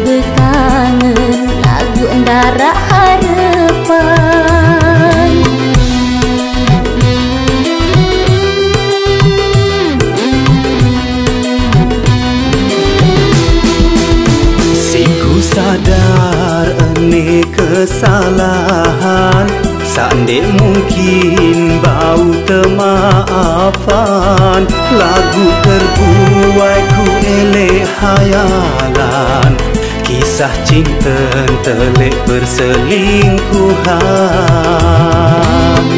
berkangen lagu endara harapan. Siku sadar ini kesalahan Sandek mungkin bau kemaafan. Lagu terbuai ku elek hayalan Kisah cinta telik perselingkuhan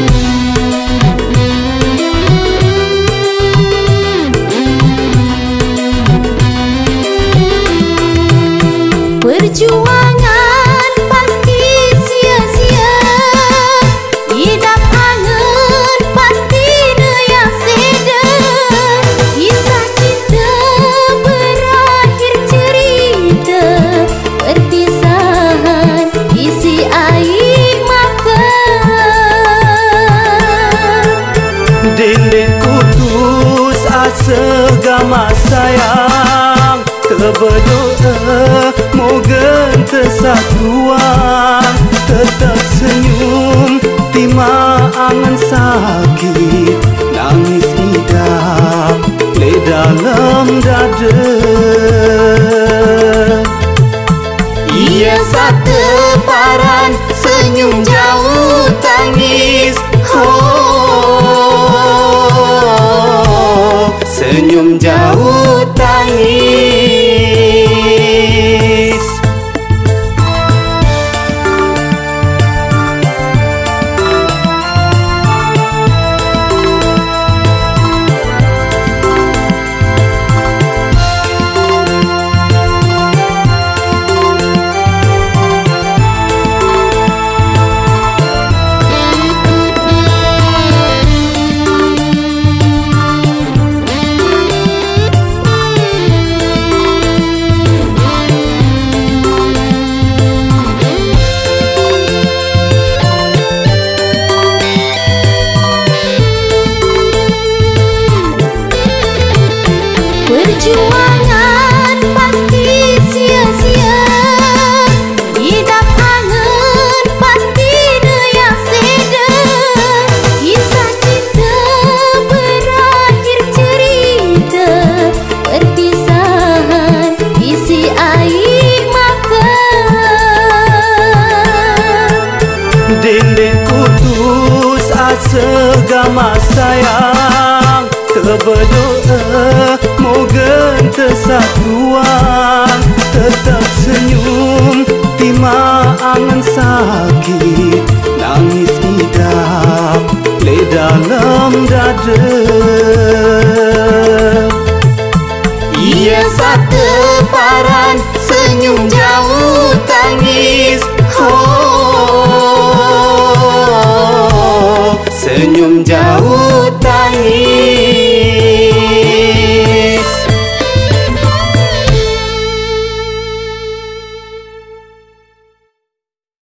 Perjuangan putus asa gama sayang Keberdoa moga tersatuan Tetap senyum tima angan sakit. Nangis idap le dalam dada. Ia satu paran senyum jauh tangis. Oh, senyum gama sayang. Keberdoa moga tersatuan Tetap senyum. Tima angan sakit Nangis idap le dalam dada. Ia satu paran senyum jauh